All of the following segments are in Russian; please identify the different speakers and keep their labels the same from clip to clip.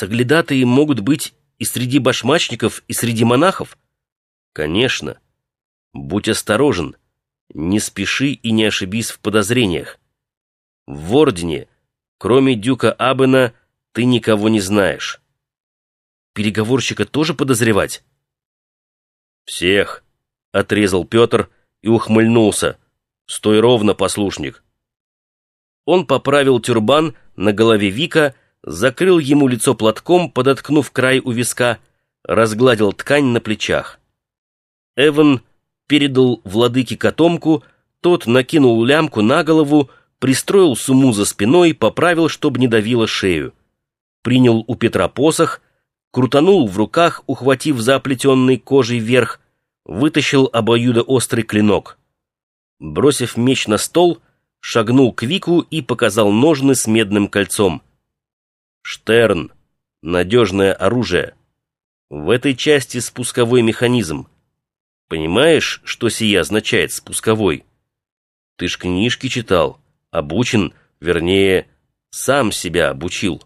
Speaker 1: соглядатые могут быть и среди башмачников, и среди монахов? Конечно. Будь осторожен, не спеши и не ошибись в подозрениях. В Ордене, кроме дюка Абена, ты никого не знаешь. Переговорщика тоже подозревать? Всех, — отрезал Петр и ухмыльнулся. Стой ровно, послушник. Он поправил тюрбан на голове Вика, закрыл ему лицо платком, подоткнув край у виска, разгладил ткань на плечах. Эван передал владыке котомку, тот накинул лямку на голову, пристроил суму за спиной, поправил, чтобы не давило шею. Принял у Петра посох, крутанул в руках, ухватив за оплетенный кожей верх, вытащил обоюдоострый клинок. Бросив меч на стол, шагнул к Вику и показал ножны с медным кольцом. «Штерн. Надежное оружие. В этой части спусковой механизм. Понимаешь, что сия означает спусковой? Ты ж книжки читал, обучен, вернее, сам себя обучил.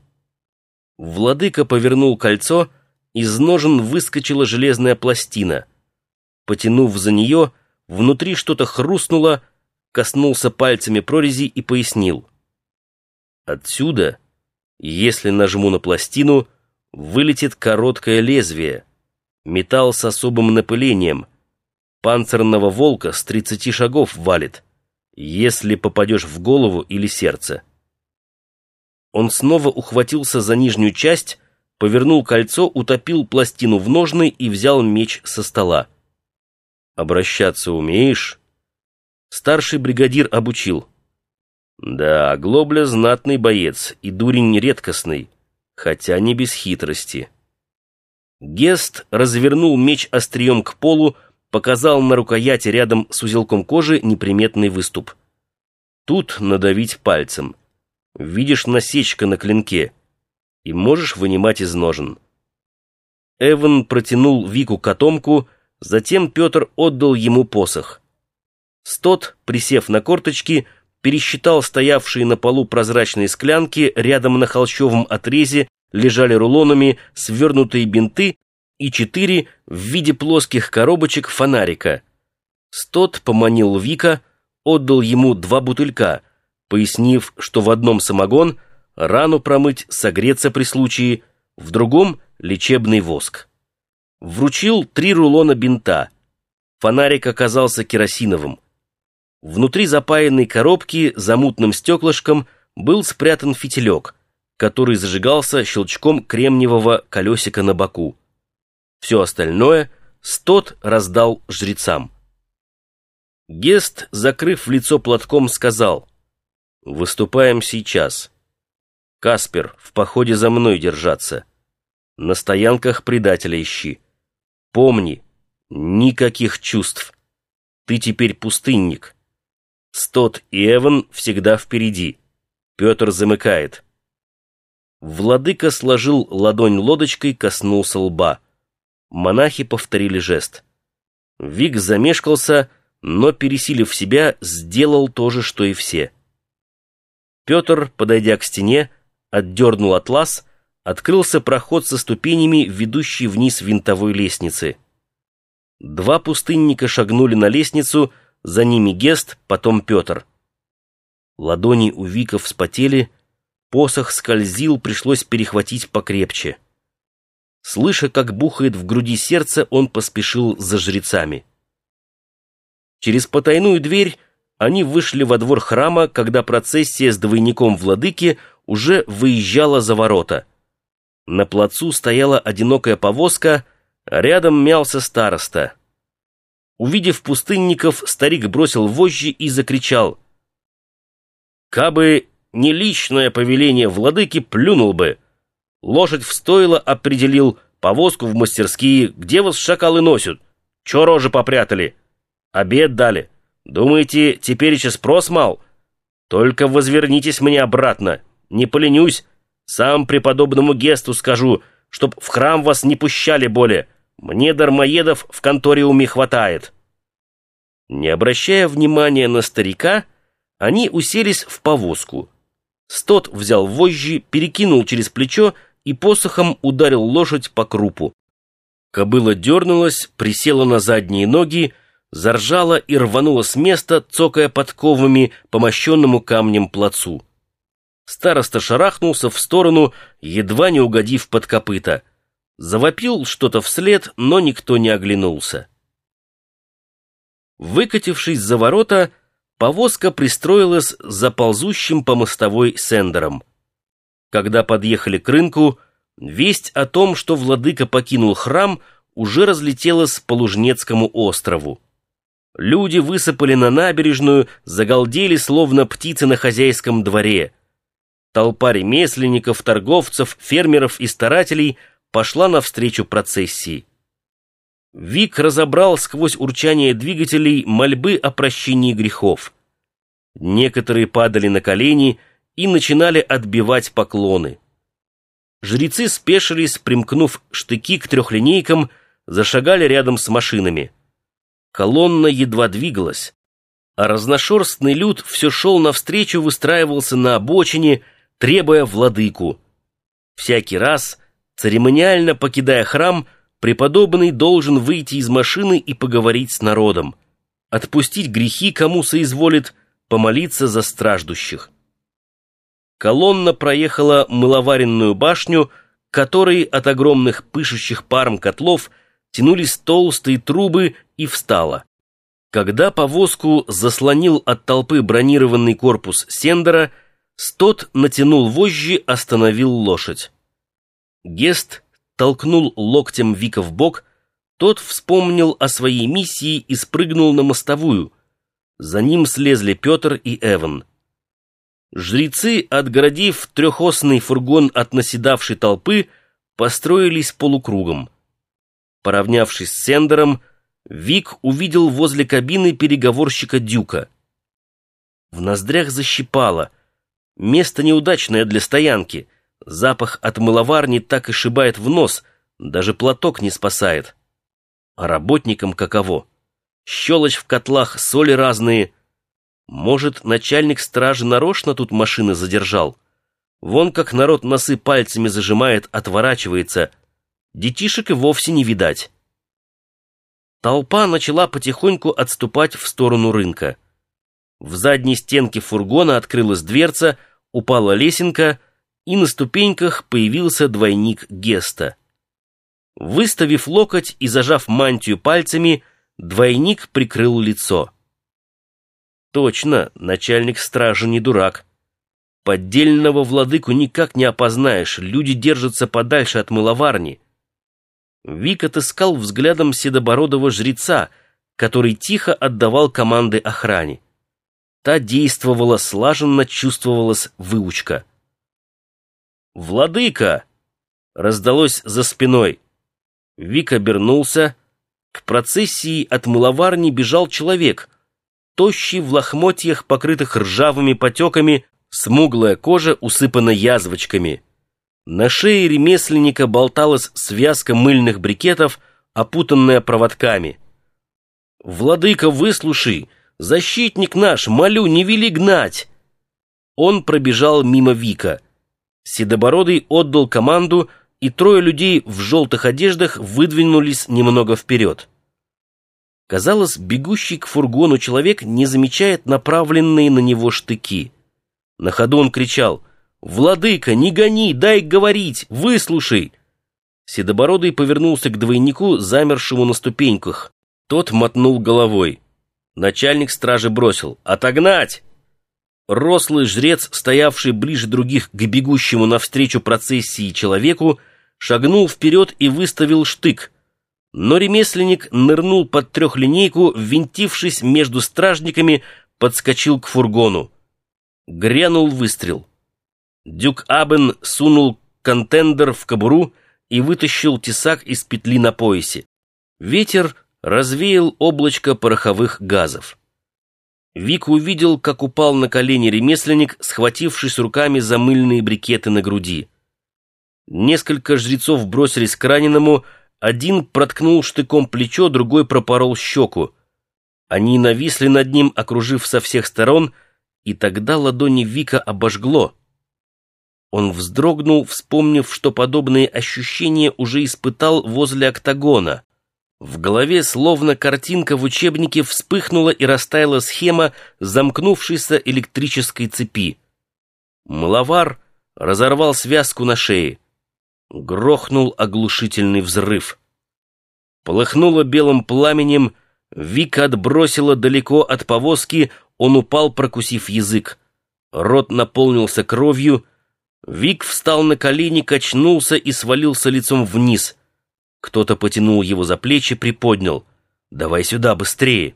Speaker 1: Владыка повернул кольцо, из ножен выскочила железная пластина. Потянув за нее, внутри что-то хрустнуло, коснулся пальцами прорези и пояснил. Отсюда, если нажму на пластину, вылетит короткое лезвие, металл с особым напылением — Панцирного волка с тридцати шагов валит, если попадешь в голову или сердце. Он снова ухватился за нижнюю часть, повернул кольцо, утопил пластину в ножны и взял меч со стола. «Обращаться умеешь?» Старший бригадир обучил. «Да, Глобля знатный боец и дурень редкостный, хотя не без хитрости». Гест развернул меч острием к полу, показал на рукояти рядом с узелком кожи неприметный выступ. Тут надавить пальцем. Видишь насечка на клинке и можешь вынимать из ножен. Эван протянул Вику котомку, затем Петр отдал ему посох. Стот, присев на корточки, пересчитал стоявшие на полу прозрачные склянки, рядом на холщовом отрезе лежали рулонами свернутые бинты и четыре в виде плоских коробочек фонарика. Стот поманил Вика, отдал ему два бутылька, пояснив, что в одном самогон, рану промыть, согреться при случае, в другом — лечебный воск. Вручил три рулона бинта. Фонарик оказался керосиновым. Внутри запаянной коробки за мутным стеклышком был спрятан фитилек, который зажигался щелчком кремниевого колесика на боку. Все остальное Стот раздал жрецам. Гест, закрыв лицо платком, сказал, «Выступаем сейчас. Каспер, в походе за мной держаться. На стоянках предателя ищи. Помни, никаких чувств. Ты теперь пустынник. Стот и Эван всегда впереди. Петр замыкает». Владыка сложил ладонь лодочкой, коснулся лба. Монахи повторили жест. Вик замешкался, но, пересилив себя, сделал то же, что и все. Петр, подойдя к стене, отдернул атлас, открылся проход со ступенями, ведущий вниз винтовой лестницы. Два пустынника шагнули на лестницу, за ними Гест, потом Петр. Ладони у Вика вспотели, посох скользил, пришлось перехватить покрепче. Слыша, как бухает в груди сердце, он поспешил за жрецами. Через потайную дверь они вышли во двор храма, когда процессия с двойником владыки уже выезжала за ворота. На плацу стояла одинокая повозка, а рядом мялся староста. Увидев пустынников, старик бросил вожжи и закричал. «Кабы не личное повеление владыки, плюнул бы!» Лошадь в стойло определил, повозку в мастерские. Где вас шакалы носят? Чё рожи попрятали? Обед дали. Думаете, теперь еще спрос мал? Только возвернитесь мне обратно. Не поленюсь. Сам преподобному Гесту скажу, чтоб в храм вас не пущали более. Мне дармоедов в конториуме хватает». Не обращая внимания на старика, они уселись в повозку. Стот взял вожжи, перекинул через плечо и посохом ударил лошадь по крупу. Кобыла дернулась, присела на задние ноги, заржала и рванула с места, цокая подковами по мощенному камнем плацу. Староста шарахнулся в сторону, едва не угодив под копыта. Завопил что-то вслед, но никто не оглянулся. Выкатившись за ворота, повозка пристроилась за ползущим по мостовой сендером. Когда подъехали к рынку, весть о том, что владыка покинул храм, уже разлетелась по Лужнецкому острову. Люди высыпали на набережную, загалдели, словно птицы на хозяйском дворе. Толпа ремесленников, торговцев, фермеров и старателей пошла навстречу процессии. Вик разобрал сквозь урчание двигателей мольбы о прощении грехов. Некоторые падали на колени, и начинали отбивать поклоны. Жрецы спешились, примкнув штыки к трехлинейкам, зашагали рядом с машинами. Колонна едва двигалась, а разношерстный люд все шел навстречу, выстраивался на обочине, требуя владыку. Всякий раз, церемониально покидая храм, преподобный должен выйти из машины и поговорить с народом, отпустить грехи, кому соизволит, помолиться за страждущих. Колонна проехала мыловаренную башню, которой от огромных пышущих паром котлов тянулись толстые трубы и встала. Когда повозку заслонил от толпы бронированный корпус Сендера, Стот натянул вожжи, остановил лошадь. Гест толкнул локтем Вика в бок, тот вспомнил о своей миссии и спрыгнул на мостовую. За ним слезли Петр и Эван. Жрецы, отгородив трехосный фургон от наседавшей толпы, построились полукругом. Поравнявшись с Сендером, Вик увидел возле кабины переговорщика Дюка. В ноздрях защипало. Место неудачное для стоянки. Запах от мыловарни так и шибает в нос, даже платок не спасает. А работникам каково? Щелочь в котлах, соли разные — может, начальник стражи нарочно тут машины задержал? Вон как народ носы пальцами зажимает, отворачивается. Детишек и вовсе не видать. Толпа начала потихоньку отступать в сторону рынка. В задней стенке фургона открылась дверца, упала лесенка, и на ступеньках появился двойник Геста. Выставив локоть и зажав мантию пальцами, двойник прикрыл лицо. Точно, начальник стражи не дурак. Поддельного владыку никак не опознаешь, люди держатся подальше от мыловарни. Вик отыскал взглядом седобородого жреца, который тихо отдавал команды охране. Та действовала слаженно, чувствовалась выучка. «Владыка!» — раздалось за спиной. Вик обернулся. К процессии от мыловарни бежал человек, тощий в лохмотьях, покрытых ржавыми потеками, смуглая кожа усыпана язвочками. На шее ремесленника болталась связка мыльных брикетов, опутанная проводками. «Владыка, выслушай! Защитник наш, молю, не вели гнать!» Он пробежал мимо Вика. Седобородый отдал команду, и трое людей в желтых одеждах выдвинулись немного вперед. Казалось, бегущий к фургону человек не замечает направленные на него штыки. На ходу он кричал «Владыка, не гони, дай говорить, выслушай!» Седобородый повернулся к двойнику, замершему на ступеньках. Тот мотнул головой. Начальник стражи бросил «Отогнать!» Рослый жрец, стоявший ближе других к бегущему навстречу процессии человеку, шагнул вперед и выставил штык, но ремесленник нырнул под трехлинейку, ввинтившись между стражниками, подскочил к фургону. Грянул выстрел. Дюк Абен сунул контендер в кобуру и вытащил тесак из петли на поясе. Ветер развеял облачко пороховых газов. Вик увидел, как упал на колени ремесленник, схватившись руками за мыльные брикеты на груди. Несколько жрецов бросились к раненому, один проткнул штыком плечо, другой пропорол щеку. Они нависли над ним, окружив со всех сторон, и тогда ладони Вика обожгло. Он вздрогнул, вспомнив, что подобные ощущения уже испытал возле октагона. В голове, словно картинка в учебнике, вспыхнула и растаяла схема замкнувшейся электрической цепи. Маловар разорвал связку на шее. Грохнул оглушительный взрыв. Полыхнуло белым пламенем, Вика отбросила далеко от повозки, он упал, прокусив язык. Рот наполнился кровью, Вик встал на колени, качнулся и свалился лицом вниз. Кто-то потянул его за плечи, приподнял. «Давай сюда, быстрее!»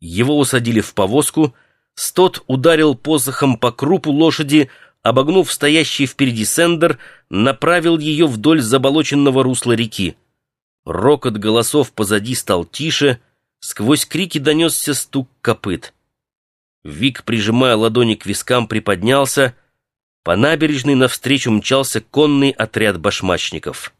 Speaker 1: Его усадили в повозку, Стот ударил посохом по крупу лошади, обогнув стоящий впереди сендер, направил ее вдоль заболоченного русла реки. Рокот голосов позади стал тише, сквозь крики донесся стук копыт. Вик, прижимая ладони к вискам, приподнялся. По набережной навстречу мчался конный отряд башмачников.